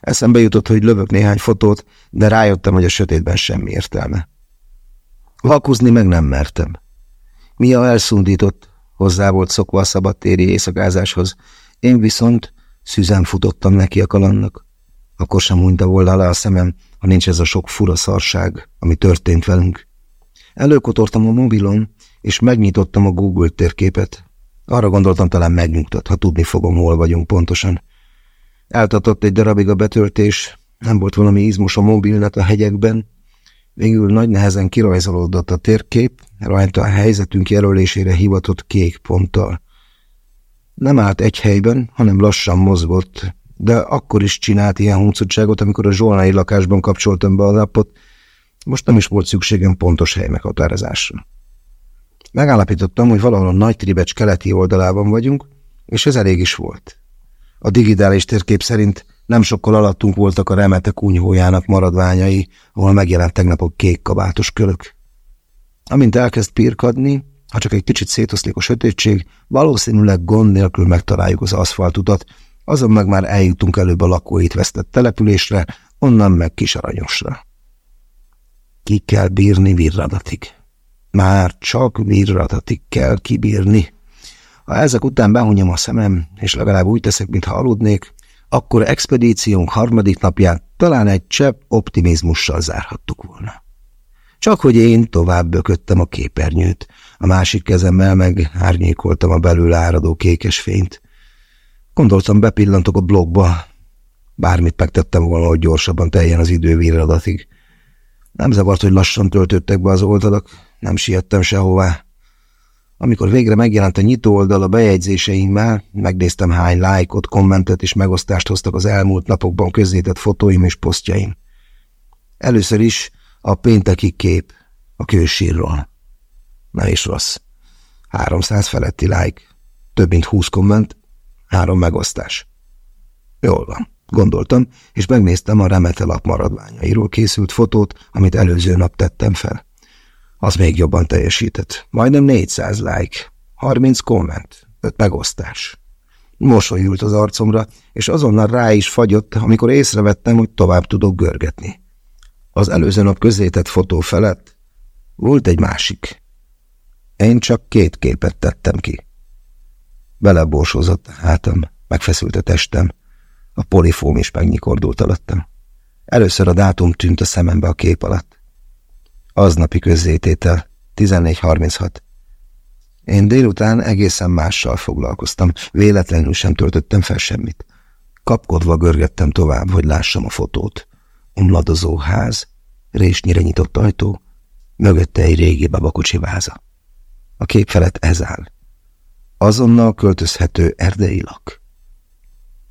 Eszembe jutott, hogy lövök néhány fotót, de rájöttem, hogy a sötétben semmi értelme. Vakuzni meg nem mertem. Mia elszundított, hozzá volt szokva a szabadtéri éjszakázáshoz, én viszont szüzen futottam neki a kalannak. Akkor sem mondta volna le a szemem, ha nincs ez a sok fura szarság, ami történt velünk. Előkotortam a mobilon, és megnyitottam a Google térképet. Arra gondoltam, talán megnyugtat, ha tudni fogom, hol vagyunk pontosan. Eltatott egy darabig a betöltés, nem volt valami izmos a mobilnet a hegyekben, Végül nagy nehezen kirajzolódott a térkép, rajta a helyzetünk jelölésére hivatott kék ponttal. Nem állt egy helyben, hanem lassan mozgott, de akkor is csinált ilyen huncutságot, amikor a zsolnai lakásban kapcsoltam be a lapot, most nem is volt szükségem pontos hely meghatározásra. Megállapítottam, hogy valahol a nagy tribecs keleti oldalában vagyunk, és ez elég is volt. A digitális térkép szerint nem sokkal alattunk voltak a remete kunyhójának maradványai, ahol megjelent tegnap a kék kabátos kölök. Amint elkezd pirkadni, ha csak egy kicsit szétoszlik a sötétség, valószínűleg gond nélkül megtaláljuk az aszfaltutat, azon meg már eljutunk előbb a lakóit vesztett településre, onnan meg Kisaranyosra. Ki kell bírni virradatig. Már csak virradatig kell kibírni. Ha ezek után behunyom a szemem, és legalább úgy teszek, mintha aludnék, akkor expedíciónk harmadik napját talán egy csepp optimizmussal zárhattuk volna. Csak hogy én tovább bököttem a képernyőt, a másik kezemmel meg árnyékoltam a belül áradó kékes fényt. Gondoltam, bepillantok a blogba, bármit megtettem volna, hogy gyorsabban teljen az idő virradatig. Nem zavart, hogy lassan töltöttek be az oldalak, nem siettem sehová. Amikor végre megjelent a nyitó oldal a bejegyzéseimmel, megnéztem hány lájkot, kommentet és megosztást hoztak az elmúlt napokban közzétett fotóim és posztjaim. Először is a pénteki kép a kősírról. Na és rossz. 300 feletti like, több mint 20 komment, három megosztás. Jól van, gondoltam, és megnéztem a remete lap maradványairól készült fotót, amit előző nap tettem fel. Az még jobban teljesített. Majdnem 400 like, 30 komment, 5 megosztás. Mosolyult az arcomra, és azonnal rá is fagyott, amikor észrevettem, hogy tovább tudok görgetni. Az előző nap közzétett fotó felett volt egy másik. Én csak két képet tettem ki. Beleborsózott a hátam, megfeszült a testem, a polifóm is megnyikordult alattam. Először a dátum tűnt a szemembe a kép alatt. Aznapi közzététel, 14.36. Én délután egészen mással foglalkoztam, véletlenül sem töltöttem fel semmit. Kapkodva görgettem tovább, hogy lássam a fotót. Omladozó ház, résnyire nyitott ajtó, mögötte egy régi babakocsi váza. A kép felett ez áll. Azonnal költözhető erdei lak.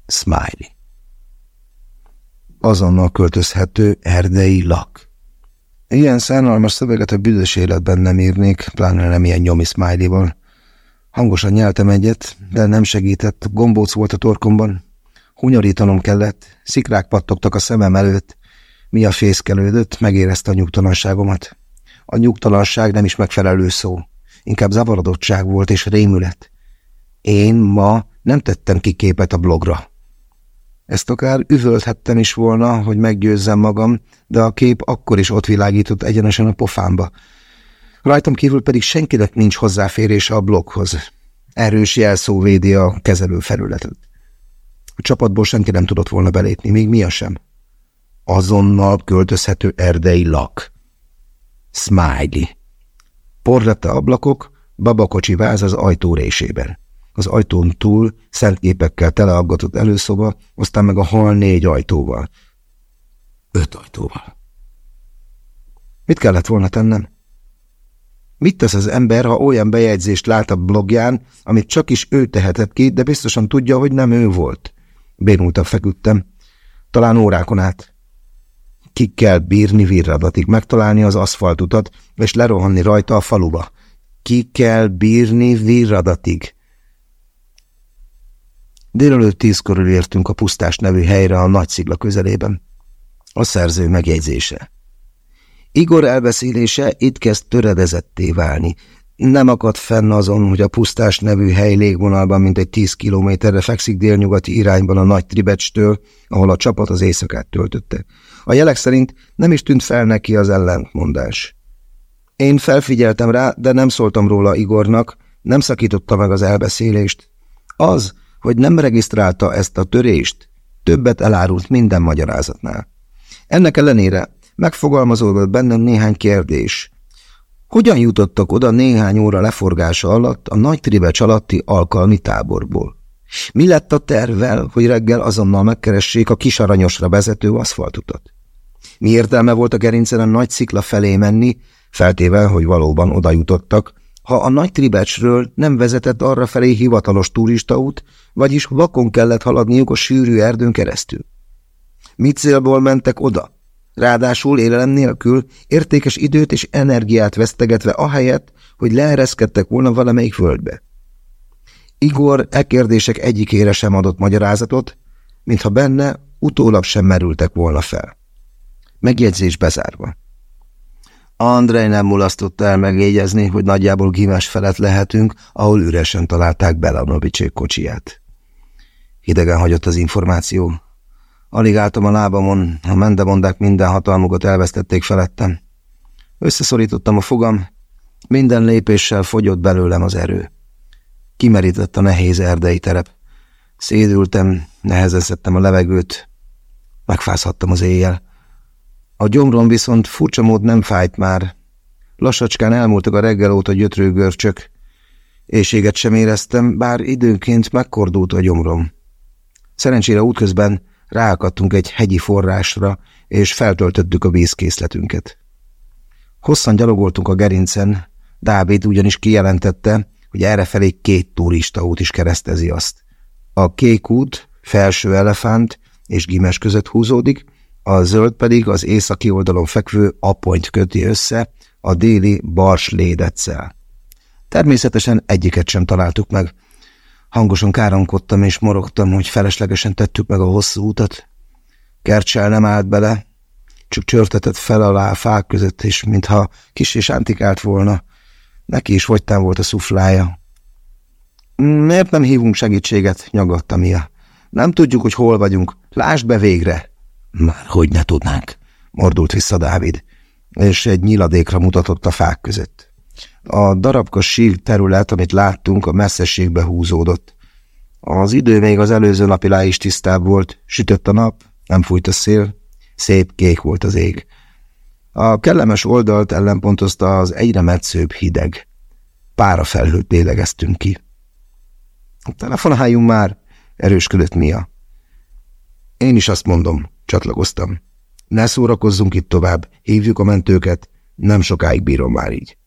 Smiley. Azonnal költözhető erdei lak. Ilyen szánalmas szöveget a büdös életben nem írnék, pláne nem ilyen nyomi smiley-val. Hangosan nyeltem egyet, de nem segített, gombóc volt a torkomban. Hunyorítanom kellett, szikrák pattogtak a szemem előtt. Mi a fészkelődött, megérezte a nyugtalanságomat. A nyugtalanság nem is megfelelő szó. Inkább zavarodottság volt és rémület. Én ma nem tettem ki képet a blogra. Ezt akár üvölthettem is volna, hogy meggyőzzem magam, de a kép akkor is ott világított egyenesen a pofámba. Rajtam kívül pedig senkinek nincs hozzáférése a bloghoz. Erős jelszó védi a kezelő felületet. A csapatból senki nem tudott volna belépni, még mi a sem. Azonnal költözhető erdei lak. Smiley. Porlette ablakok, babakocsi váz az ajtó résében az ajtón túl szentképekkel teleaggatott előszoba, aztán meg a hal négy ajtóval. Öt ajtóval. Mit kellett volna tennem? Mit tesz az ember, ha olyan bejegyzést lát a blogján, amit csak is ő tehetett ki, de biztosan tudja, hogy nem ő volt? Bénultan feküdtem. Talán órákon át. Ki kell bírni virradatig, megtalálni az aszfaltutat, és lerohanni rajta a faluba. Ki kell bírni virradatig. Délelőtt tíz körül értünk a Pusztás nevű helyre a nagy szigla közelében. A szerző megjegyzése. Igor elbeszélése itt kezd töredezetté válni. Nem akadt fenn azon, hogy a pusztás nevű hely légvonalban mintegy tíz kilométerre fekszik délnyugati irányban a nagy tribecstől, ahol a csapat az éjszakát töltötte. A jelek szerint nem is tűnt fel neki az ellentmondás. Én felfigyeltem rá, de nem szóltam róla Igornak, nem szakította meg az elbeszélést. Az, hogy nem regisztrálta ezt a törést, többet elárult minden magyarázatnál. Ennek ellenére megfogalmazódott bennem néhány kérdés. Hogyan jutottak oda néhány óra leforgása alatt a nagy tribecs alatti alkalmi táborból? Mi lett a tervvel, hogy reggel azonnal megkeressék a kisaranyosra vezető aszfaltutat? Mi értelme volt a gerincen a nagy szikla felé menni, feltéve, hogy valóban oda jutottak, ha a nagy tribecsről nem vezetett arra felé hivatalos turistaút, vagyis vakon kellett haladniuk a sűrű erdőn keresztül. Mit célból mentek oda? Ráadásul élelem nélkül, értékes időt és energiát vesztegetve ahelyett, hogy leereszkedtek volna valamelyik földbe. Igor e kérdések egyikére sem adott magyarázatot, mintha benne utólag sem merültek volna fel. Megjegyzés bezárva. Andrei nem mulasztotta el megjegyezni, hogy nagyjából Gimes felett lehetünk, ahol üresen találták Belanovicsék kocsiját. Hidegen hagyott az információ. Alig álltam a lábamon, a mendemondák minden hatalmukat elvesztették felettem. Összeszorítottam a fogam, minden lépéssel fogyott belőlem az erő. Kimerített a nehéz erdei terep. Szédültem, nehezezhettem a levegőt, megfázhattam az éjjel. A gyomrom viszont furcsa mód nem fájt már. Lassacskán elmúltak a reggel óta gyötrő görcsök. Éjséget sem éreztem, bár időnként megkordult a gyomrom. Szerencsére útközben ráakadtunk egy hegyi forrásra, és feltöltöttük a vízkészletünket. Hosszan gyalogoltunk a gerincen, Dávid ugyanis kijelentette, hogy errefelé két turistaút is keresztezi azt. A kék út, felső elefánt és Gimes között húzódik, a zöld pedig az északi oldalon fekvő aponyt köti össze a déli Bars lédetszel. Természetesen egyiket sem találtuk meg. Hangosan káromkodtam és morogtam, hogy feleslegesen tettük meg a hosszú utat. Kercsel nem állt bele, csak csörtetett fel alá a fák között, és mintha kis és antikált volna. Neki is fogytán volt a szuflája. Miért nem hívunk segítséget? nyagatta Mia. Nem tudjuk, hogy hol vagyunk. Lásd be végre! Már hogy ne tudnánk, mordult vissza Dávid, és egy nyiladékra mutatott a fák között. A darabka sír terület, amit láttunk, a messzeségbe húzódott. Az idő még az előző napilá is tisztább volt, sütött a nap, nem fújt a szél, szép kék volt az ég. A kellemes oldalt ellenpontozta az egyre metszőbb hideg. Pára felhőt lélegeztünk ki. Telefonáljunk már, erősködött Mia. Én is azt mondom, Csatlakoztam. Ne szórakozzunk itt tovább, hívjuk a mentőket, nem sokáig bírom már így.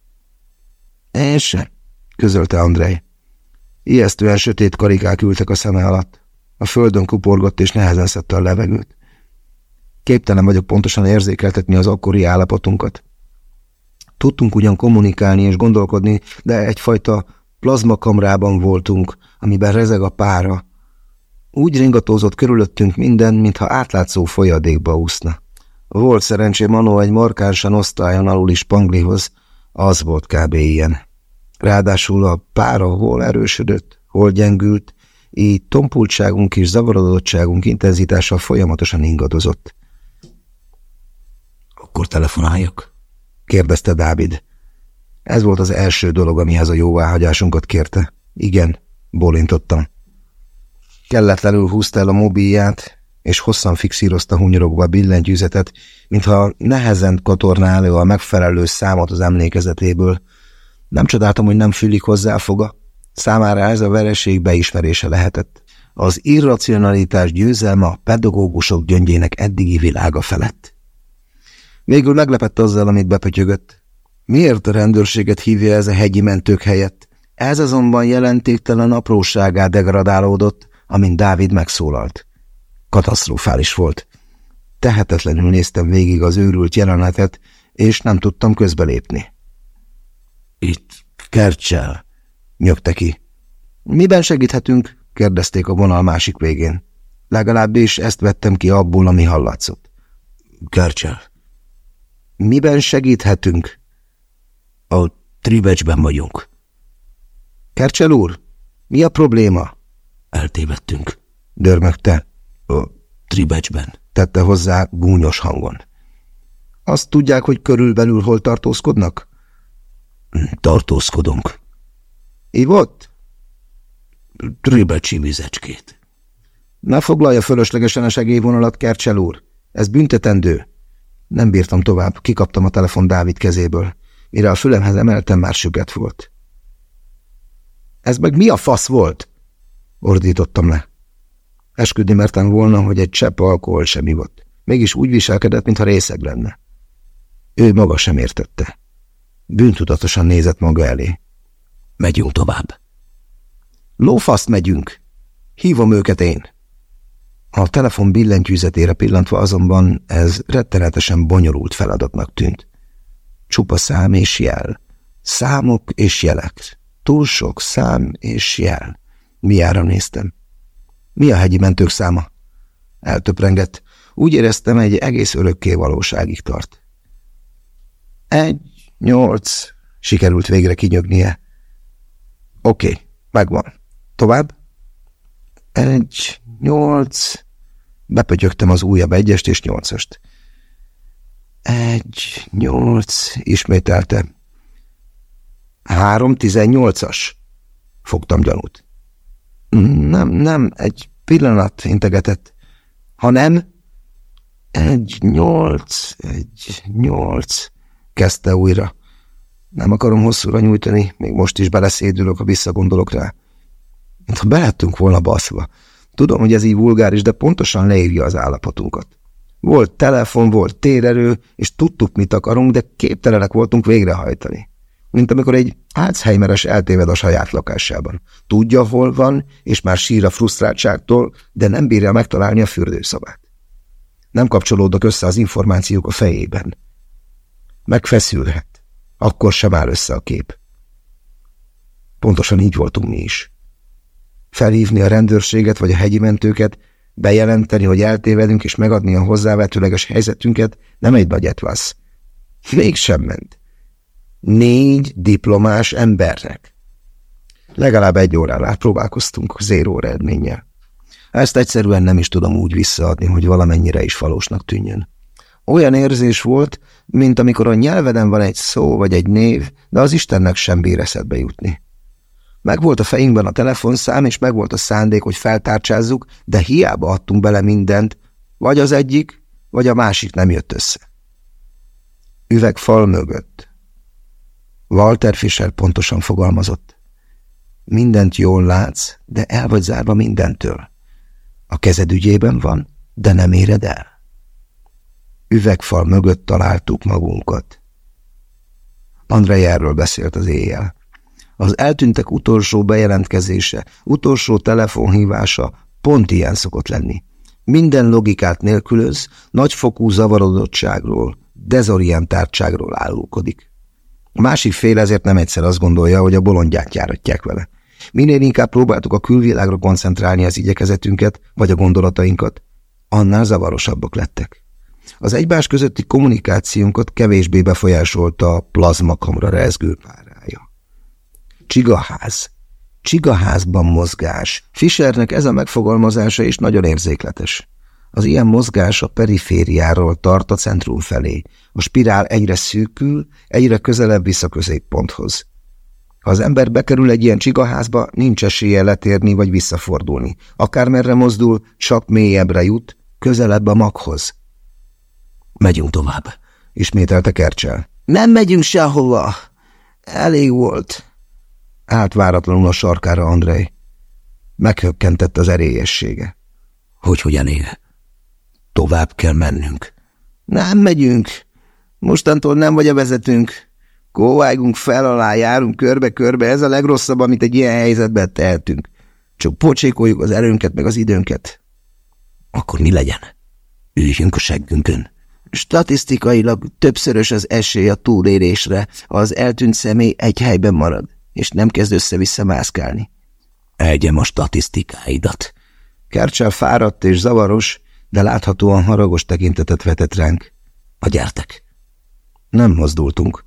Én se, közölte Andrej. Ijesztően sötét karikák ültek a szeme alatt. A földön kuporgott és nehezen szedte a levegőt. Képtelen vagyok pontosan érzékeltetni az akkori állapotunkat. Tudtunk ugyan kommunikálni és gondolkodni, de egyfajta plazmakamrában voltunk, amiben rezeg a pára, úgy ringatózott körülöttünk minden, mintha átlátszó folyadékba úszna. Volt szerencsém anó egy markánsan osztályon alul is Panglihoz, az volt kb. ilyen. Ráadásul a pára hol erősödött, hol gyengült, így tompultságunk és zavarodottságunk intenzitása folyamatosan ingadozott. Akkor telefonáljak? kérdezte Dávid. Ez volt az első dolog, amihez a jóváhagyásunkat kérte. Igen, bólintottam. Kelletlenül húzta el a mobilját, és hosszan fixírozta hunyorogva a billentyűzetet, mintha nehezen katorná elő a megfelelő számot az emlékezetéből. Nem csodáltam, hogy nem fülik hozzá a foga. Számára ez a vereség beismerése lehetett. Az irracionalitás győzelme a pedagógusok gyöngyének eddigi világa felett. Végül meglepett azzal, amit bepötyögött. Miért a rendőrséget hívja ez a hegyi mentők helyett? Ez azonban jelentéktelen apróságá degradálódott, amint Dávid megszólalt. Katasztrofális volt. Tehetetlenül néztem végig az őrült jelenetet, és nem tudtam közbelépni. Itt Kercsel, nyögte ki. Miben segíthetünk? kérdezték a vonal másik végén. Legalábbis ezt vettem ki abból, ami hallatszott. Kercsel. Miben segíthetünk? A Tribecsben vagyunk. Kercsel úr, mi a probléma? Eltévedtünk. Dörmögte. A Tribecsben. Tette hozzá gúnyos hangon. Azt tudják, hogy körülbelül hol tartózkodnak? Tartózkodunk. Ivott? Tribecsi vizecskét. Ne foglalja fölöslegesen a segélyvonalat, Kercsel úr. Ez büntetendő. Nem bírtam tovább, kikaptam a telefon Dávid kezéből. Mire a fülemhez emeltem, már süget volt. Ez meg mi a fasz volt? Ordítottam le. Esküdni mertem volna, hogy egy csepp alkohol sem ivott. Mégis úgy viselkedett, mintha részeg lenne. Ő maga sem értette. Bűntudatosan nézett maga elé. Megyünk tovább. Lófaszt megyünk. Hívom őket én. A telefon billentyűzetére pillantva azonban ez rettenetesen bonyolult feladatnak tűnt. Csupa szám és jel. Számok és jelek. Túl sok szám és jel. Miára néztem. Mi a hegyi mentők száma? Eltöprengett. Úgy éreztem, egy egész örökké valóságig tart. Egy, nyolc, sikerült végre kinyögnie. Oké, okay, megvan. Tovább? Egy, nyolc... Bepötyögtem az újabb egyest és nyolcast. Egy, nyolc, ismételte. Három, tizennyolcas? Fogtam gyanút. Nem, nem, egy pillanat integetett. Ha nem? Egy, nyolc, egy, nyolc, kezdte újra. Nem akarom hosszúra nyújtani, még most is beleszédülök, ha visszagondolok rá. Mintha belettünk volna baszva. Tudom, hogy ez így vulgáris, de pontosan leírja az állapotunkat. Volt telefon, volt térerő, és tudtuk, mit akarunk, de képtelenek voltunk végrehajtani. Mint amikor egy Alzheimeres eltéved a saját lakásában. Tudja, hol van, és már sír a frusztráltságtól, de nem bírja megtalálni a fürdőszobát. Nem kapcsolódnak össze az információk a fejében. Megfeszülhet. Akkor sem áll össze a kép. Pontosan így voltunk mi is felhívni a rendőrséget vagy a hegyi mentőket, bejelenteni, hogy eltévedünk, és megadni a hozzávetőleges helyzetünket, nem egy nagy etvasz. Mégsem ment. Négy diplomás embernek. Legalább egy órán át próbálkoztunk zéró eredménnyel. Ezt egyszerűen nem is tudom úgy visszaadni, hogy valamennyire is valósnak tűnjön. Olyan érzés volt, mint amikor a nyelveden van egy szó vagy egy név, de az Istennek sem bír eszedbe jutni. Megvolt a fejünkben a telefonszám, és megvolt a szándék, hogy feltárcsázzuk, de hiába adtunk bele mindent, vagy az egyik, vagy a másik nem jött össze. Üvegfal mögött. Walter Fischer pontosan fogalmazott. Mindent jól látsz, de el vagy zárva mindentől. A kezed ügyében van, de nem éred el. Üvegfal mögött találtuk magunkat. Andrei erről beszélt az éjjel. Az eltűntek utolsó bejelentkezése, utolsó telefonhívása pont ilyen szokott lenni. Minden logikát nélkülöz, nagyfokú zavarodottságról, dezorientáltságról állulkodik. A másik fél ezért nem egyszer azt gondolja, hogy a bolondját járatják vele. Minél inkább próbáltuk a külvilágra koncentrálni az igyekezetünket, vagy a gondolatainkat, annál zavarosabbak lettek. Az egymás közötti kommunikációnkat kevésbé befolyásolta a plazmakamra rezgő pár. Csigaház. Csigaházban mozgás. Fischernek ez a megfogalmazása is nagyon érzékletes. Az ilyen mozgás a perifériáról tart a centrum felé. A spirál egyre szűkül, egyre közelebb visz a középponthoz. Ha az ember bekerül egy ilyen csigaházba, nincs esélye letérni vagy visszafordulni. Akármerre mozdul, csak mélyebbre jut, közelebb a maghoz. Megyünk tovább, ismételte Kercsel. Nem megyünk sehova. Elég volt. Állt váratlanul a sarkára Andrei. Meghökkentett az erélyessége. Hogy hogyan él? Tovább kell mennünk. Nem megyünk. Mostantól nem vagy a vezetünk. Kóvágunk fel alá, járunk körbe-körbe, ez a legrosszabb, amit egy ilyen helyzetben tehetünk. Csak pocsékoljuk az erőnket meg az időnket. Akkor mi legyen? Üljünk a seggünkön. Statisztikailag többszörös az esély a túlélésre, ha az eltűnt személy egy helyben marad és nem kezd össze-vissza mászkálni. Egyem a statisztikáidat. Kercsel fáradt és zavaros, de láthatóan haragos tekintetet vetett ránk. A gyertek. Nem mozdultunk.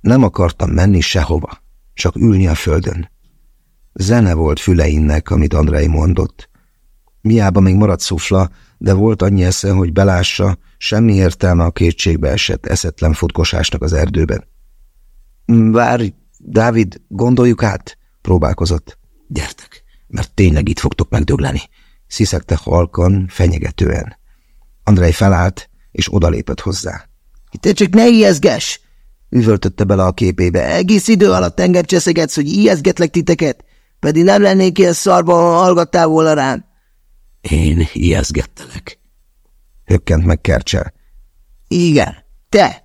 Nem akartam menni sehova, csak ülni a földön. Zene volt füleinnek, amit Andrei mondott. Miába még maradt szufla, de volt annyi esze, hogy belássa, semmi értelme a kétségbe esett eszetlen futkosásnak az erdőben. Várj, Dávid, gondoljuk át, próbálkozott. Gyertek, mert tényleg itt fogtok megdögleni, sziszegte halkan, fenyegetően. Andrei felállt, és odalépett hozzá. Te csak ne ijeszges! üvöltötte bele a képébe. Egész idő alatt engem cseszegetsz, hogy ijeszgetlek titeket, pedig nem lennék ilyen szarban, ha hallgattál volna rám. Én ijeszgettelek. Hökkent meg Kercsel. Igen, te!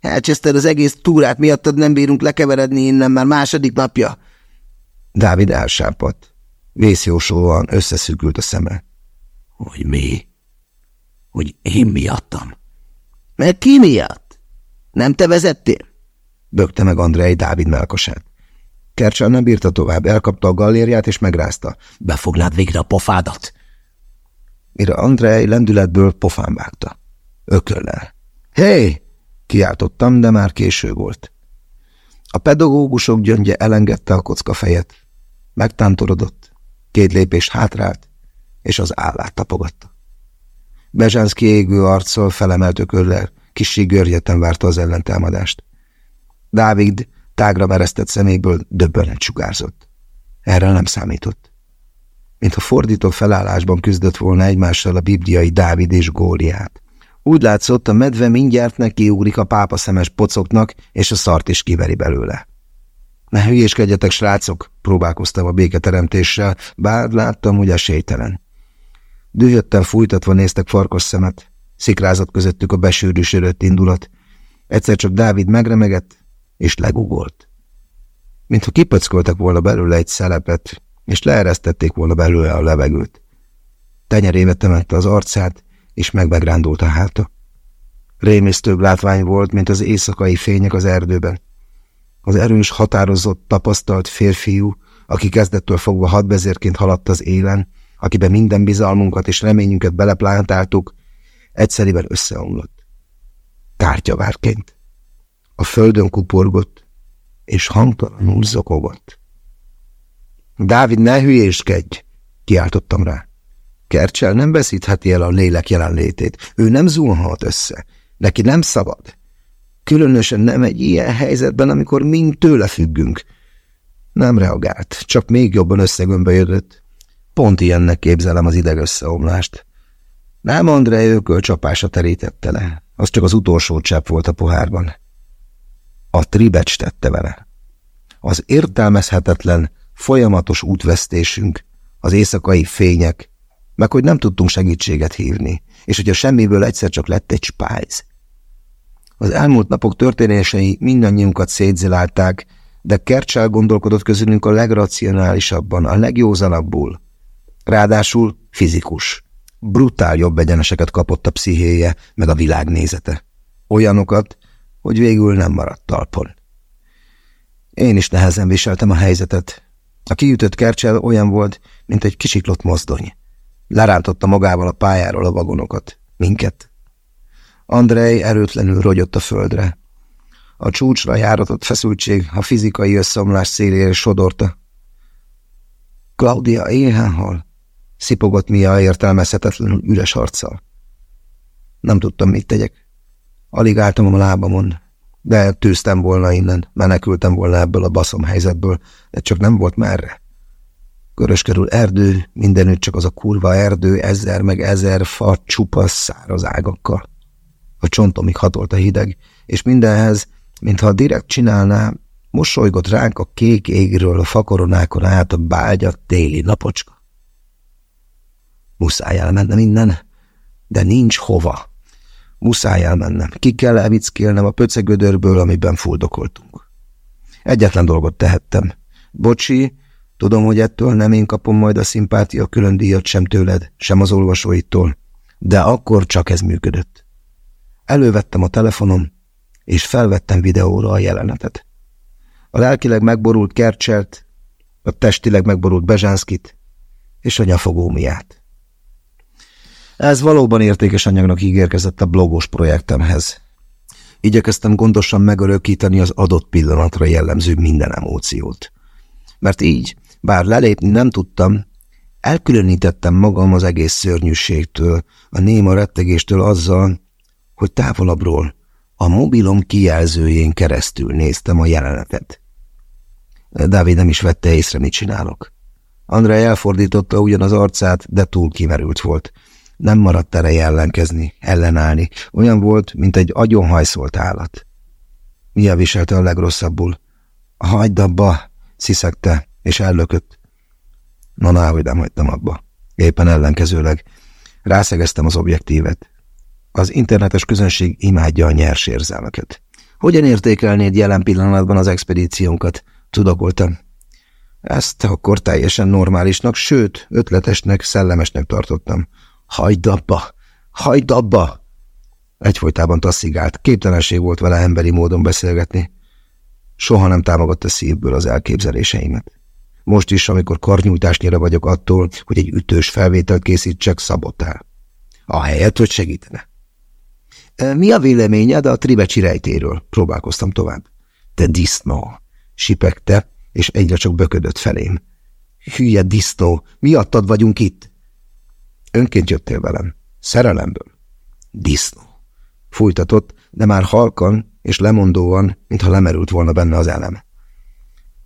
Elcseszted az egész túrát, miattad nem bírunk lekeveredni innen már második napja. Dávid elsápadt. Vészjósóan összeszűkült a szeme. Hogy mi? Hogy én miattam? Mert ki miatt? Nem te vezettél? Bökte meg Andrei Dávid melkosát. Kercsel nem bírta tovább, elkapta a gallériát és megrázta. Befoglád végre a pofádat? Mire Andrei lendületből pofán vágta. Ököllel. Hé! Hey! Kiáltottam, de már késő volt. A pedagógusok gyöngye elengedte a kocka fejet. Megtántorodott, két lépés hátrált, és az állát tapogatta. Bezsánszki égő arccal felemelt ököllel, kissé görgyeten várta az ellentámadást. Dávid tágra meresztett szeméből döbbenet sugárzott. Erre nem számított. Mintha fordító felállásban küzdött volna egymással a bibliai Dávid és Góliát. Úgy látszott, a medve mindjárt nekiugrik a pápa szemes pocoknak, és a szart is kiveri belőle. Ne hülyéskedjetek, srácok, próbálkoztam a béketeremtéssel, bár láttam, hogy esélytelen. Dühötten fújtatva néztek farkas szemet, szikrázott közöttük a besűrűsödött indulat. Egyszer csak Dávid megremegett, és legugolt. Mintha kipöckoltak volna belőle egy szelepet, és leeresztették volna belőle a levegőt. Tenyerébe temette az arcát, és megmegrándult a háta. Rémisztőbb látvány volt, mint az éjszakai fények az erdőben. Az erős, határozott, tapasztalt férfiú, aki kezdettől fogva hadvezérként haladt az élen, akiben minden bizalmunkat és reményünket beleplántáltuk, egyszeriben összeomlott. Tárgyavárként. A földön kuporgott, és hangtalanul zokogott. Dávid, ne hülyéskedj! kiáltottam rá. Kercsel nem veszítheti el a lélek jelenlétét. Ő nem zuhanhat össze. Neki nem szabad. Különösen nem egy ilyen helyzetben, amikor mind tőle függünk. Nem reagált, csak még jobban összegömbölyödött. Pont ilyennek képzelem az ideg összeomlást. Nem André ököl csapása terítette le. Az csak az utolsó csepp volt a pohárban. A tribecs tette vele. Az értelmezhetetlen, folyamatos útvesztésünk, az éjszakai fények, meg hogy nem tudtunk segítséget hívni, és hogy a semmiből egyszer csak lett egy spájz. Az elmúlt napok történései mindannyiunkat szétzilálták, de Kercsel gondolkodott közülünk a legracionálisabban, a legjózanabbul. Ráadásul fizikus. Brutál jobb egyeneseket kapott a pszichéje, meg a világnézete. Olyanokat, hogy végül nem maradt talpon. Én is nehezen viseltem a helyzetet. A kiütött Kercsel olyan volt, mint egy kisiklott mozdony. Lerántotta magával a pályáról a vagonokat. Minket. Andrei erőtlenül rogyott a földre. A csúcsra járatott feszültség a fizikai összeomlás szélére sodorta. Claudia éhen hal, szipogott Mia értelmezhetetlenül üres arccal. Nem tudtam, mit tegyek. Alig álltam a lábamon, de tűztem volna innen, menekültem volna ebből a baszom helyzetből, de csak nem volt merre. Körös körül erdő, mindenütt csak az a kurva erdő, ezer meg ezer fa csupasz száraz ágakkal. A csontomig hatolt a hideg, és mindenhez, mintha direkt csinálná, mosolygott ránk a kék égről a fakoronákon át a bágyat téli napocska. Muszáj elmennem innen, de nincs hova. Muszáj elmennem. Ki kell elvickélnem a pöcegödörből, amiben fuldokoltunk. Egyetlen dolgot tehettem. Bocsi, Tudom, hogy ettől nem én kapom majd a szimpátia külön díjat sem tőled, sem az olvasóitól, de akkor csak ez működött. Elővettem a telefonom, és felvettem videóra a jelenetet. A lelkileg megborult Kercselt, a testileg megborult Bezsánszkit, és a nyafogó miát. Ez valóban értékes anyagnak ígérkezett a blogos projektemhez. Igyekeztem gondosan megörökíteni az adott pillanatra jellemző minden emóciót. Mert így, bár lelépni nem tudtam, elkülönítettem magam az egész szörnyűségtől, a néma rettegéstől azzal, hogy távolabbról, a mobilom kijelzőjén keresztül néztem a jelenetet. Dávid nem is vette észre, mit csinálok. André elfordította ugyanaz arcát, de túl kimerült volt. Nem maradt ereje ellenkezni, ellenállni. Olyan volt, mint egy agyonhajszolt állat. Mia viselte a legrosszabbul. Hagyd abba, sziszegte, és ellökött. Na, na, hogy nem hagytam abba. Éppen ellenkezőleg. Rászegeztem az objektívet. Az internetes közönség imádja a nyers érzelmeket. Hogyan értékelnéd jelen pillanatban az expedíciónkat? Tudakoltam. Ezt akkor teljesen normálisnak, sőt, ötletesnek, szellemesnek tartottam. Hagyd abba! Hagyd abba! Egyfolytában tasszigált, képtelenség volt vele emberi módon beszélgetni. Soha nem támogatta szívből az elképzeléseimet. Most is, amikor karnyújtásnyira vagyok attól, hogy egy ütős felvételt készítsek, szabotál. Ahelyett, hogy segítene. Mi a véleményed a tribecsi rejtéről? Próbálkoztam tovább. Te disznó! Sipegte, és egyre csak böködött felém. Hülye disznó, miattad vagyunk itt? Önként jöttél velem. Szerelemből. Disznó. Fújtatott, de már halkan és lemondóan, mintha lemerült volna benne az elem.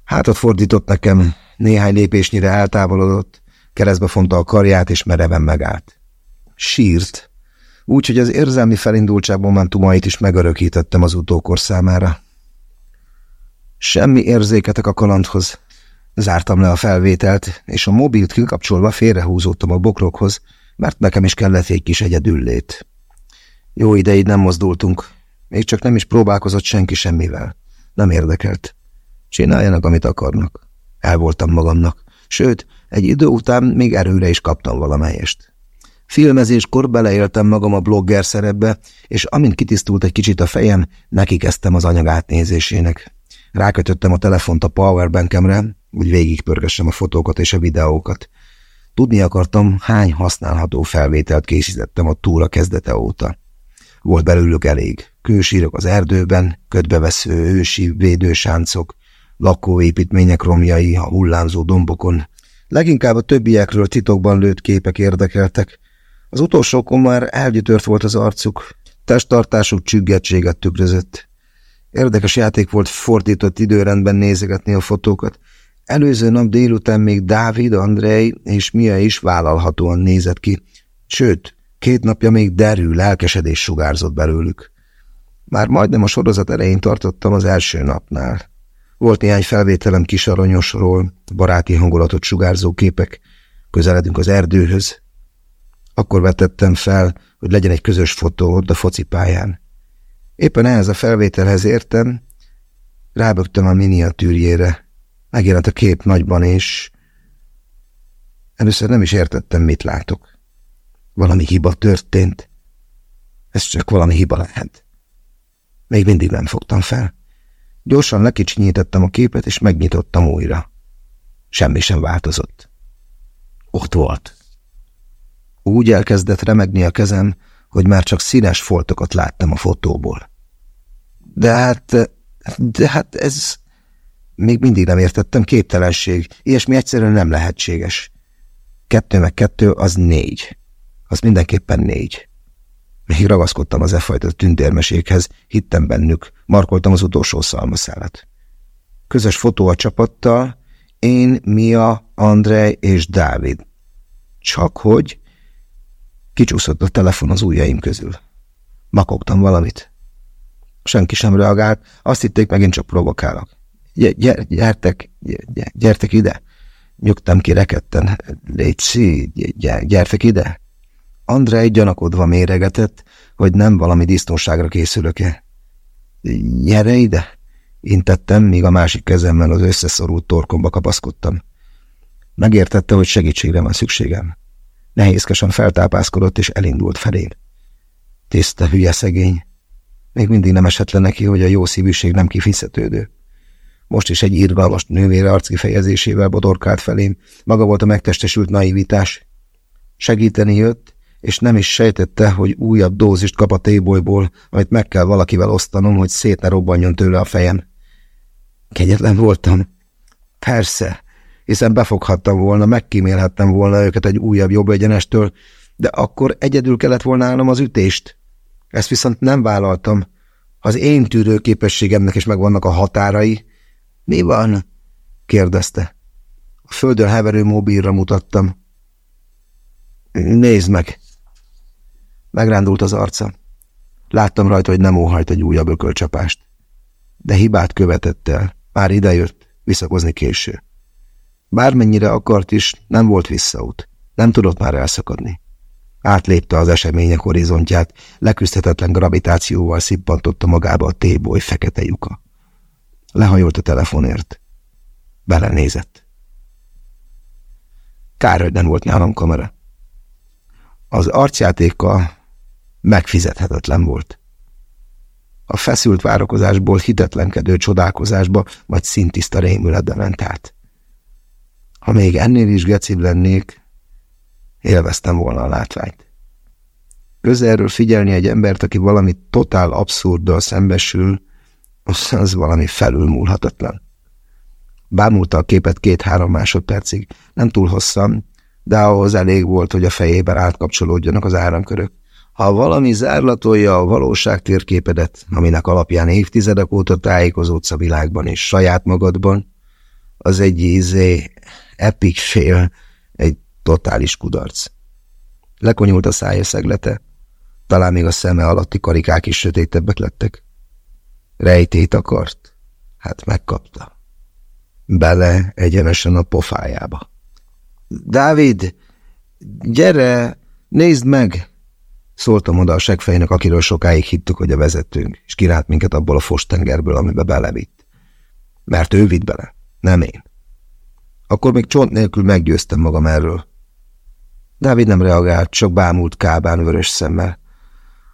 Hátat fordított nekem, néhány lépésnyire eltávolodott, keresztbe fonta a karját, és mereven megállt. Sírt, úgy, hogy az érzelmi felindultság momentumait is megörökítettem az utókor számára. Semmi érzéketek a kalandhoz. Zártam le a felvételt, és a mobilt kikapcsolva félrehúzódtam a bokrokhoz, mert nekem is kellett egy kis egyedüllét. Jó ideig nem mozdultunk, még csak nem is próbálkozott senki semmivel. Nem érdekelt. Csináljanak, amit akarnak. El voltam magamnak, sőt, egy idő után még erőre is kaptam valamelyest. Filmezéskor beleéltem magam a blogger szerepbe, és amint kitisztult egy kicsit a fejem, neki az anyag átnézésének. Rákötöttem a telefont a powerbankemre, úgy végigpörgessem a fotókat és a videókat. Tudni akartam, hány használható felvételt készítettem a túra kezdete óta. Volt belőlük elég. Kősírok az erdőben, ködbevesző ősi védősáncok, lakóépítmények romjai a hullámzó dombokon. Leginkább a többiekről titokban lőtt képek érdekeltek. Az utolsókon már elgyötört volt az arcuk, testtartásuk csüggettséget tükrözött. Érdekes játék volt fordított időrendben nézegetni a fotókat. Előző nap délután még Dávid, Andrei és Mia is vállalhatóan nézett ki. Sőt, két napja még derű lelkesedés sugárzott belőlük. Már majdnem a sorozat elején tartottam az első napnál. Volt néhány felvételem kisaronyosról, baráti hangulatot sugárzó képek. Közeledünk az erdőhöz. Akkor vetettem fel, hogy legyen egy közös fotó ott a focipályán. Éppen ehhez a felvételhez értem, rábögtem a miniatűrjére. Megjelent a kép nagyban, és először nem is értettem, mit látok. Valami hiba történt. Ez csak valami hiba lehet. Még mindig nem fogtam fel. Gyorsan lekicsinyítettem a képet, és megnyitottam újra. Semmi sem változott. Ott volt. Úgy elkezdett remegni a kezem, hogy már csak színes foltokat láttam a fotóból. De hát, de hát ez... Még mindig nem értettem, képtelenség. Ilyesmi egyszerűen nem lehetséges. Kettő meg kettő az négy. Az mindenképpen négy. Még ragaszkodtam az e fajta tündérmeséghez, hittem bennük, markoltam az utolsó szalmaszállat. Közös fotó a csapattal, én, Mia, Andrej és Dávid. Csak hogy kicsúszott a telefon az ujjaim közül. Makogtam valamit. Senki sem reagált, azt hitték, megint csak provokálok. Gyere, gyertek, gyertek ide. Nyugtam ki rekedten. Légy gyertek ide. Andrei gyanakodva méregetett, hogy nem valami disznóságra készülök-e. Gyere ide! Intettem, míg a másik kezemmel az összeszorult torkomba kapaszkodtam. Megértette, hogy segítségre van szükségem. Nehézkesen feltápászkodott és elindult felém. Tiszta hülye szegény. Még mindig nem esett le neki, hogy a jó szívűség nem kifizetődő. Most is egy írgalmas nővére arckifejezésével bodorkált felém. Maga volt a megtestesült naivitás. Segíteni jött, és nem is sejtette, hogy újabb dózist kap a tébolyból, amit meg kell valakivel osztanom, hogy szét ne robbanjon tőle a fejem. Kegyetlen voltam? Persze, hiszen befoghattam volna, megkímélhettem volna őket egy újabb jobb egyenestől, de akkor egyedül kellett volna állnom az ütést. Ezt viszont nem vállaltam. Az én tűrőképességemnek is megvannak a határai. Mi van? kérdezte. A földön heverő mobilra mutattam. Nézd meg! Megrándult az arca. Láttam rajta, hogy nem óhajt egy újabb ökölcsapást. De hibát követett el. Már idejött, visszakozni késő. Bármennyire akart is, nem volt visszaút. Nem tudott már elszakadni. Átlépte az események horizontját, leküzdhetetlen gravitációval szippantotta magába a téboly fekete lyuka. Lehajolt a telefonért. Belenézett. Kár, hogy nem volt nálam kamera. Az arcjátéka megfizethetetlen volt. A feszült várakozásból hitetlenkedő csodálkozásba vagy szintiszta rémületbe ment át. Ha még ennél is gecibb lennék, élveztem volna a látványt. Közelről figyelni egy embert, aki valami totál abszurddal szembesül, az valami felülmúlhatatlan. Bámulta a képet két-három másodpercig, nem túl hosszan, de ahhoz elég volt, hogy a fejében átkapcsolódjanak az áramkörök. Ha valami zárlatolja a valóság térképedet, aminek alapján évtizedek óta tájékozódsz a világban és saját magadban, az egy ízé epic fél, egy totális kudarc. Lekonyult a szája szeglete, talán még a szeme alatti karikák is sötétebbek lettek. Rejtét akart? Hát megkapta. Bele egyenesen a pofájába. Dávid, gyere, nézd meg! Szóltam oda a segfejnek, akiről sokáig hittük, hogy a vezetőnk, és királt minket abból a fostengerből, amibe belevitt. Mert ő vitt bele, nem én. Akkor még csont nélkül meggyőztem magam erről. Dávid nem reagált, csak bámult kábán vörös szemmel.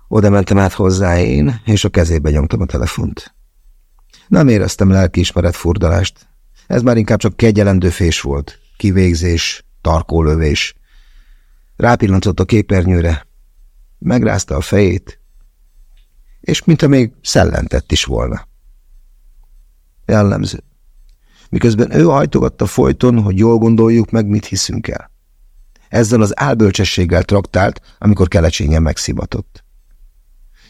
Oda mentem át hozzá én, és a kezébe nyomtam a telefont. Nem éreztem lelkiismeret furdalást. Ez már inkább csak kegyelendő fés volt. Kivégzés, tarkólövés. Rápillantott a képernyőre, megrázta a fejét, és mintha még szellentett is volna. Jellemző. Miközben ő hajtogatta folyton, hogy jól gondoljuk meg, mit hiszünk el. Ezzel az álbölcsességgel traktált, amikor kelecsényen megszivatott.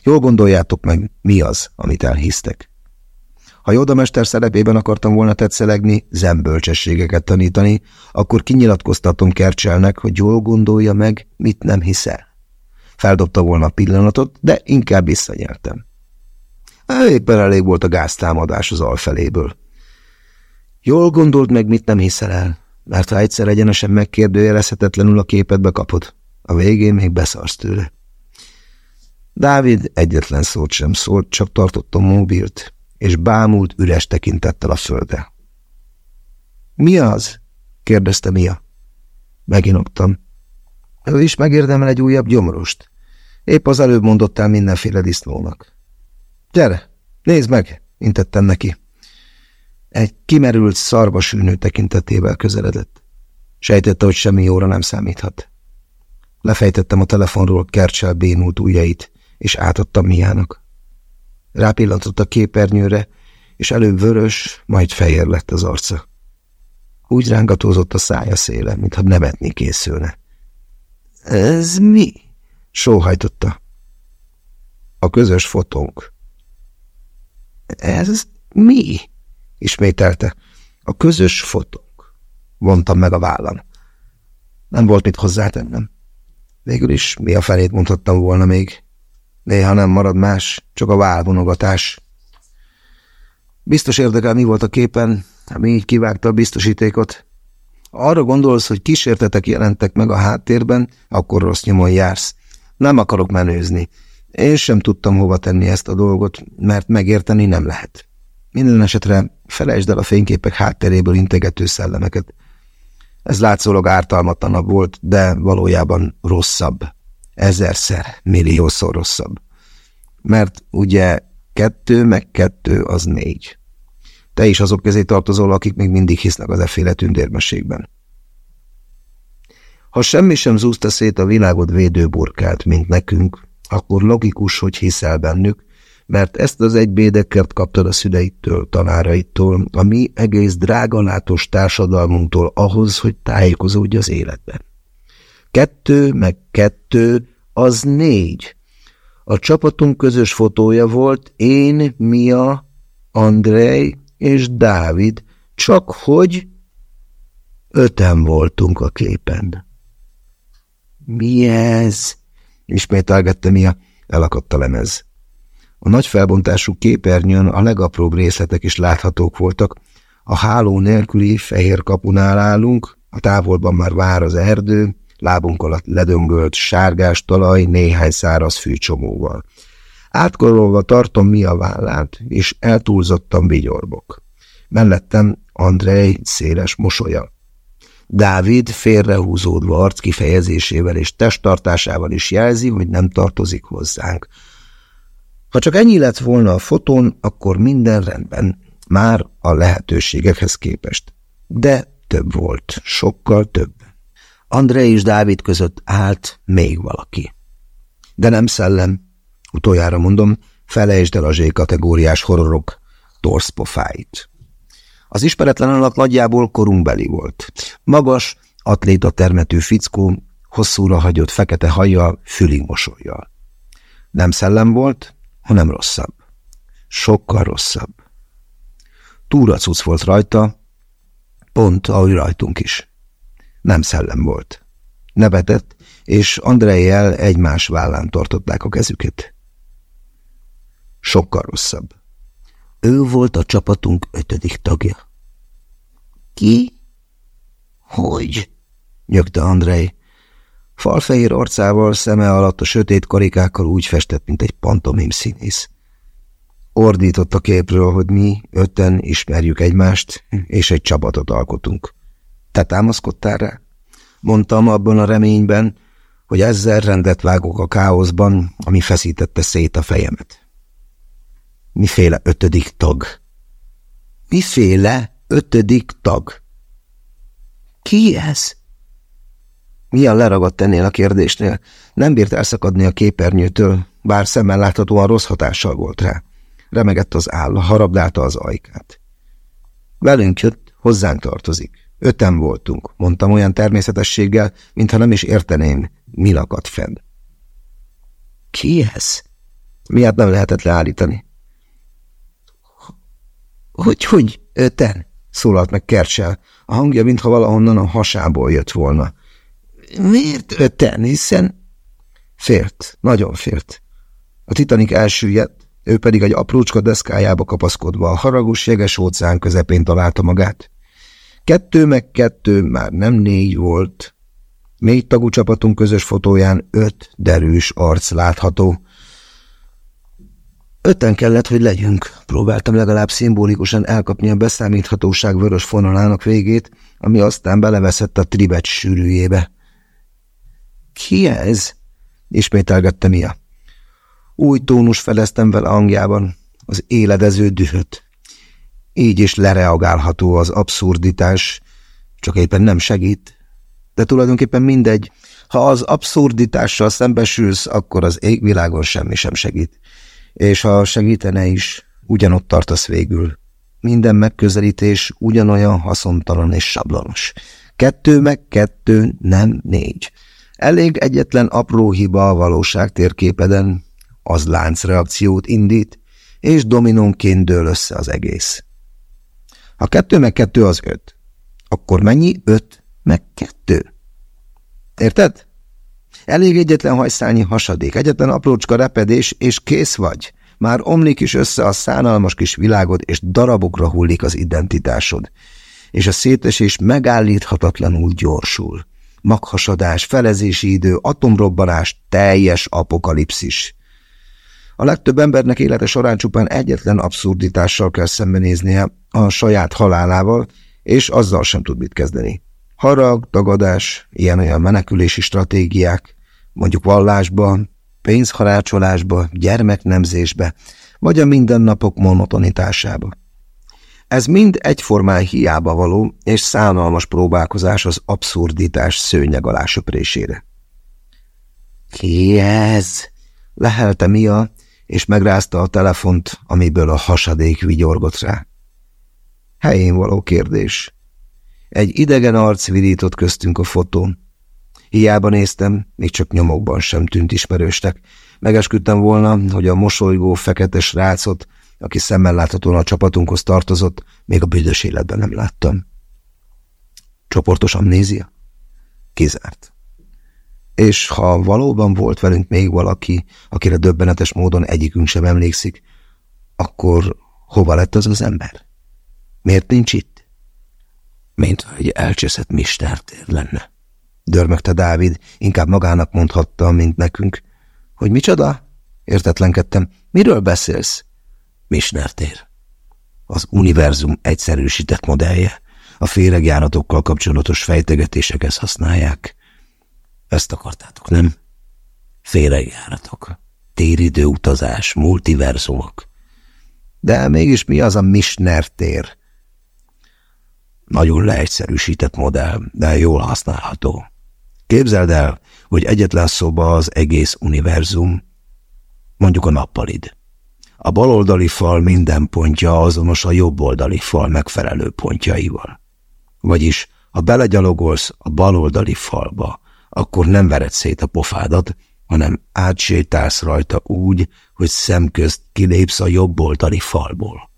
Jól gondoljátok meg, mi az, amit elhisztek. Ha Jodamester szerepében akartam volna tetszelegni, zembölcsességeket tanítani, akkor kinyilatkoztatom Kercselnek, hogy jól gondolja meg, mit nem hiszel. Feldobta volna a pillanatot, de inkább visszanyertem. Éppen elég volt a gáztámadás az alfeléből. Jól gondolt meg, mit nem hiszel el, mert ha egyszer egyenesen megkérdőjelezhetetlenül a képedbe kapod, a végén még beszarsz tőle. Dávid egyetlen szót sem szólt, csak tartott a mobilt, és bámult üres tekintettel a földre. Mi az? kérdezte Mia. Meginoktam. Ő is megérdemel egy újabb gyomrost. Épp az előbb mondott el mindenféle disznónak. Gyere, nézd meg, intettem neki. Egy kimerült szarvasűnő tekintetével közeledett. Sejtette, hogy semmi jóra nem számíthat. Lefejtettem a telefonról Kercsel bénult ujjait, és átadtam Miának. Rápillantott a képernyőre, és előbb vörös, majd fehér lett az arca. Úgy rángatózott a szája széle, mintha nevetni készülne. – Ez mi? Sóhajtotta. A közös fotónk. Ez mi? Ismételte. A közös fotónk. Vontam meg a vállam. Nem volt mit hozzátennem. Végül is mi a felét mondhattam volna még. Néha nem marad más, csak a válvonogatás. Biztos érdekel, mi volt a képen, ami így kivágta a biztosítékot. Ha arra gondolsz, hogy kísértetek jelentek meg a háttérben, akkor rossz nyomon jársz. Nem akarok menőzni. Én sem tudtam hova tenni ezt a dolgot, mert megérteni nem lehet. Minden esetre felejtsd el a fényképek hátteréből integető szellemeket. Ez látszólag ártalmatlanabb volt, de valójában rosszabb. Ezerszer, milliószor rosszabb. Mert ugye kettő meg kettő az négy. Te is azok közé tartozol, akik még mindig hisznek az efféle tündérmességben. Ha semmi sem zúzta szét a világot védő burkát, mint nekünk, akkor logikus, hogy hiszel bennük, mert ezt az egy bédeket kaptad a szüleittől, tanáraitól, a mi egész drágalátos társadalmunktól ahhoz, hogy tájékozódj az életben. Kettő meg kettő, az négy. A csapatunk közös fotója volt én, Mia, Andrei és Dávid, csak hogy öten voltunk a képen. Mi ez? Ismételgette Mia, elakadt a lemez. A nagy felbontású képernyőn a legapróbb részletek is láthatók voltak. A háló nélküli fehér kapunál állunk, a távolban már vár az erdő, lábunk alatt ledöngölt sárgás talaj néhány száraz fűcsomóval. Átkorolva tartom mi a vállát, és eltúlzottan vigyorbok. Mellettem Andrei széles mosolya. Dávid félrehúzódva arc kifejezésével és testtartásával is jelzi, hogy nem tartozik hozzánk. Ha csak ennyi lett volna a fotón, akkor minden rendben, már a lehetőségekhez képest. De több volt, sokkal több. André és Dávid között állt még valaki. De nem szellem, utoljára mondom, felejtsd el a Z-kategóriás horrorok torszpofáit. Az ismeretlen alak nagyjából korunkbeli volt. Magas, atléta termetű fickó, hosszúra hagyott fekete hajjal, fülig mosolyjal. Nem szellem volt, hanem rosszabb. Sokkal rosszabb. Túracuc volt rajta, pont ahogy rajtunk is. Nem szellem volt. Nevetett, és Andrejjel egymás vállán tartották a kezüket. Sokkal rosszabb. Ő volt a csapatunk ötödik tagja. Ki? Hogy? nyögte Andrej. Falfehér arcával, szeme alatt a sötét karikákkal úgy festett, mint egy pantomim színész. Ordított a képről, hogy mi ötten ismerjük egymást, és egy csapatot alkotunk. Te támaszkodtál rá? Mondtam abban a reményben, hogy ezzel rendet vágok a káoszban, ami feszítette szét a fejemet. Miféle ötödik tag? Miféle ötödik tag? Ki ez? Milyen leragadt ennél a kérdésnél? Nem bírt elszakadni a képernyőtől, bár szemmel láthatóan rossz hatással volt rá. Remegett az áll, harabdálta az ajkát. Velünk jött, hozzánk tartozik. Öten voltunk, mondtam olyan természetességgel, mintha nem is érteném, mi lakadt fenn. Ki ez? Miért nem lehetett leállítani? Hogy, hogy, öten? Szólalt meg Kercsel. A hangja, mintha valahonnan a hasából jött volna. Miért öten, hiszen... Fért, nagyon fért. A titanik elsüllyedt, ő pedig egy aprócska deszkájába kapaszkodva a haragos jeges óceán közepén találta magát. Kettő meg kettő már nem négy volt. Négy tagú csapatunk közös fotóján öt derűs arc látható. Öten kellett, hogy legyünk. Próbáltam legalább szimbolikusan elkapni a beszámíthatóság vörös fonalának végét, ami aztán beleveszett a tribet sűrűjébe. Ki ez? Ismételgette Mia. Új tónus feleztem vele hangjában, az éledező dühöt. Így is lereagálható az abszurditás, csak éppen nem segít. De tulajdonképpen mindegy, ha az abszurditással szembesülsz, akkor az égvilágon semmi sem segít. És ha segítene is, ugyanott tartasz végül. Minden megközelítés ugyanolyan haszontalan és sablonos. Kettő meg kettő, nem négy. Elég egyetlen apró hiba a valóság térképeden, az láncreakciót indít, és dominónként dől össze az egész. Ha kettő meg kettő az öt, akkor mennyi öt meg kettő? Érted? Elég egyetlen hajszálnyi hasadék, egyetlen aprócska repedés, és kész vagy. Már omlik is össze a szánalmas kis világod, és darabokra hullik az identitásod. És a szétesés megállíthatatlanul gyorsul. Maghasadás, felezési idő, atomrobbanás, teljes apokalipszis. A legtöbb embernek élete során csupán egyetlen abszurditással kell szembenéznie a saját halálával, és azzal sem tud mit kezdeni. Harag, tagadás, ilyen-olyan menekülési stratégiák, mondjuk vallásba, pénzharácsolásba, gyermeknemzésbe, vagy a mindennapok monotonitásába. Ez mind egyformán hiába való és szánalmas próbálkozás az abszurditás szőnyeg alá söprésére. Ki ez? Lehelte Mia, és megrázta a telefont, amiből a hasadék vigyorgott rá. Helyén való kérdés. Egy idegen arc virított köztünk a fotón. Hiába néztem, még csak nyomokban sem tűnt ismerősnek. Megesküdtem volna, hogy a mosolygó fekete srácot, aki szemmel láthatóan a csapatunkhoz tartozott, még a büdös életben nem láttam. Csoportos amnézia? Kizárt. És ha valóban volt velünk még valaki, akire döbbenetes módon egyikünk sem emlékszik, akkor hova lett az az ember? Miért nincs itt? Mint egy elcseszett mistertér lenne. Dörmögte Dávid, inkább magának mondhatta, mint nekünk. Hogy micsoda? Értetlenkedtem. Miről beszélsz? Misnertér. Az univerzum egyszerűsített modellje. A féregjáratokkal kapcsolatos fejtegetésekhez használják. Ezt akartátok, nem? Féregjáratok. Téridő utazás, multiverzumok. De mégis mi az a Misnertér? Nagyon leegyszerűsített modell, de jól használható. Képzeld el, hogy egyetlen szoba az egész univerzum, mondjuk a nappalid. A baloldali fal minden pontja azonos a jobboldali fal megfelelő pontjaival. Vagyis, ha belegyalogolsz a baloldali falba, akkor nem vered szét a pofádat, hanem átsétálsz rajta úgy, hogy szemközt kilépsz a jobboldali falból.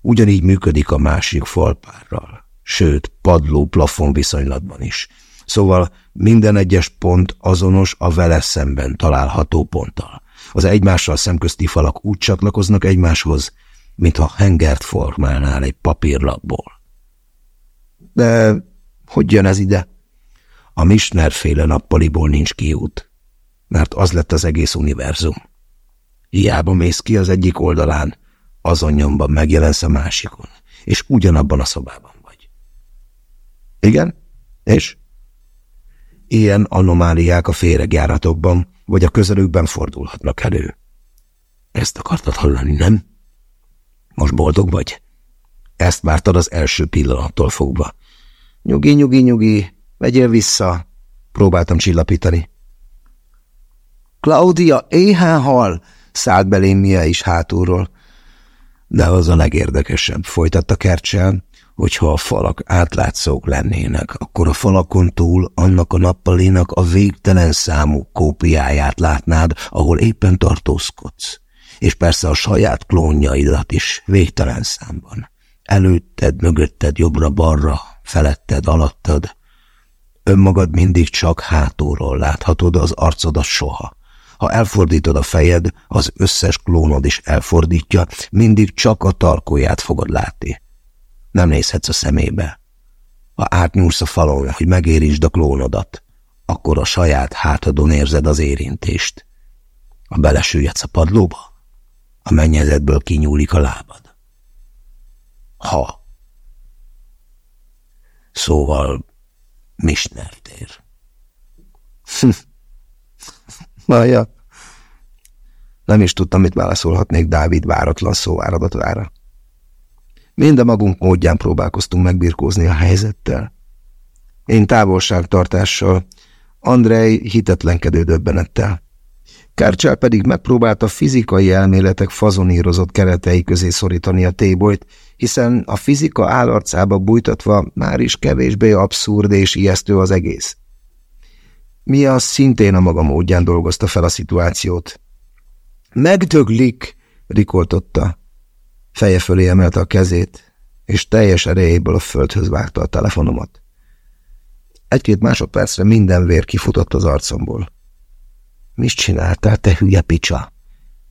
Ugyanígy működik a másik falpárral, sőt, padló-plafon viszonylatban is. Szóval minden egyes pont azonos a vele szemben található ponttal. Az egymással szemközti falak úgy csatlakoznak egymáshoz, mintha hengert formálnál egy papírlapból. De hogy jön ez ide? A Misner féle nappaliból nincs kiút, mert az lett az egész univerzum. Hiába mész ki az egyik oldalán, azon nyomban megjelensz a másikon, és ugyanabban a szobában vagy. Igen? És? Ilyen anomáliák a féregjáratokban, vagy a közelükben fordulhatnak elő. Ezt akartad hallani, nem? Most boldog vagy? Ezt vártad az első pillanattól fogva. Nyugi, nyugi, nyugi, vegyél vissza, próbáltam csillapítani. Claudia éhen hal, szállt belém Mia is hátulról. De az a legérdekesebb, folytatta Kercsel, hogyha a falak átlátszók lennének, akkor a falakon túl annak a nappalinak a végtelen számú kópiáját látnád, ahol éppen tartózkodsz. És persze a saját klónjaidat is végtelen számban. Előtted, mögötted, jobbra-balra, feletted, alattad. Önmagad mindig csak hátulról láthatod az arcodat soha. Ha elfordítod a fejed, az összes klónod is elfordítja, mindig csak a tarkóját fogod látni. Nem nézhetsz a szemébe. Ha átnyúlsz a falon, hogy megérítsd a klónodat, akkor a saját hátadon érzed az érintést. Ha belesüllyedsz a padlóba, a mennyezetből kinyúlik a lábad. Ha. Szóval Misner tér. Maja. Nem is tudtam, mit válaszolhatnék Dávid váratlan szóáradatára. Mind a magunk módján próbálkoztunk megbirkózni a helyzettel. Én távolságtartással, Andrei hitetlenkedő döbbenettel. Kárcsál pedig megpróbálta fizikai elméletek fazonírozott keretei közé szorítani a tébolyt, hiszen a fizika állarcába bújtatva már is kevésbé abszurd és ijesztő az egész. Mia szintén a maga módján dolgozta fel a szituációt. Megdöglik, rikoltotta. Feje fölé emelte a kezét, és teljes erejéből a földhöz vágta a telefonomat. Egy-két másodpercre minden vér kifutott az arcomból. Mit csináltál, te hülye picsa?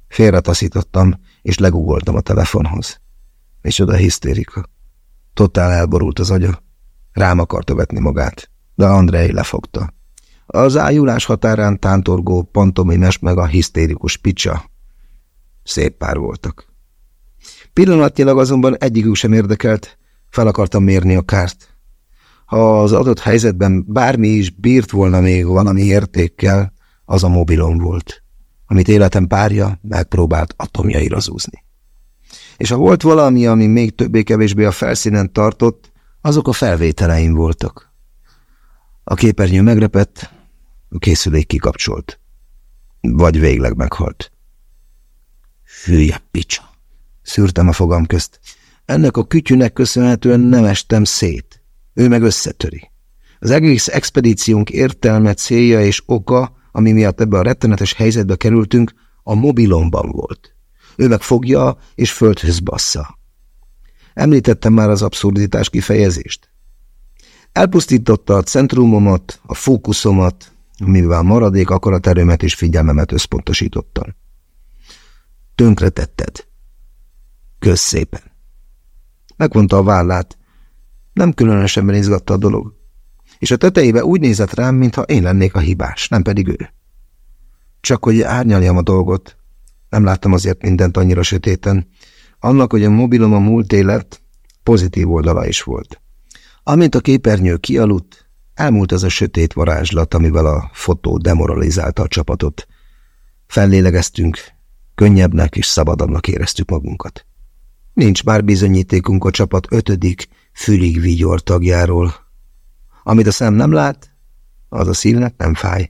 Félretaszítottam, és legugoltam a telefonhoz. Micsoda hisztérika. Totál elborult az agya. Rám akarta vetni magát, de Andrei lefogta. Az ájulás határán tántorgó pantomimes meg a hisztérikus picsa. Szép pár voltak. Pillanatnyilag azonban egyikük sem érdekelt, fel akartam mérni a kárt. Ha az adott helyzetben bármi is bírt volna még valami értékkel, az a mobilom volt, amit életem párja megpróbált atomjaira zúzni. És ha volt valami, ami még többé-kevésbé a felszínen tartott, azok a felvételeim voltak. A képernyő megrepett, a készülék kikapcsolt. Vagy végleg meghalt. Hülye picsa! Szűrtem a fogam közt. Ennek a kütyűnek köszönhetően nem estem szét. Ő meg összetöri. Az egész expedíciónk értelme, célja és oka, ami miatt ebbe a rettenetes helyzetbe kerültünk, a mobilomban volt. Ő meg fogja és földhöz bassza. Említettem már az abszurditás kifejezést. Elpusztította a centrumomat, a fókuszomat, amivel maradék akaraterőmet és figyelmemet összpontosítottam. Tönkretetted. Kösz szépen. Megvonta a vállát. Nem különösen izgatta a dolog. És a tetejébe úgy nézett rám, mintha én lennék a hibás, nem pedig ő. Csak hogy árnyaljam a dolgot. Nem láttam azért mindent annyira sötéten. Annak, hogy a mobilom a múlt élet, pozitív oldala is volt. Amint a képernyő kialudt, elmúlt az a sötét varázslat, amivel a fotó demoralizálta a csapatot. Fellélegeztünk, könnyebbnek és szabadabbnak éreztük magunkat. Nincs már bizonyítékunk a csapat ötödik, fülig vigyor tagjáról. Amit a szem nem lát, az a szívnek nem fáj.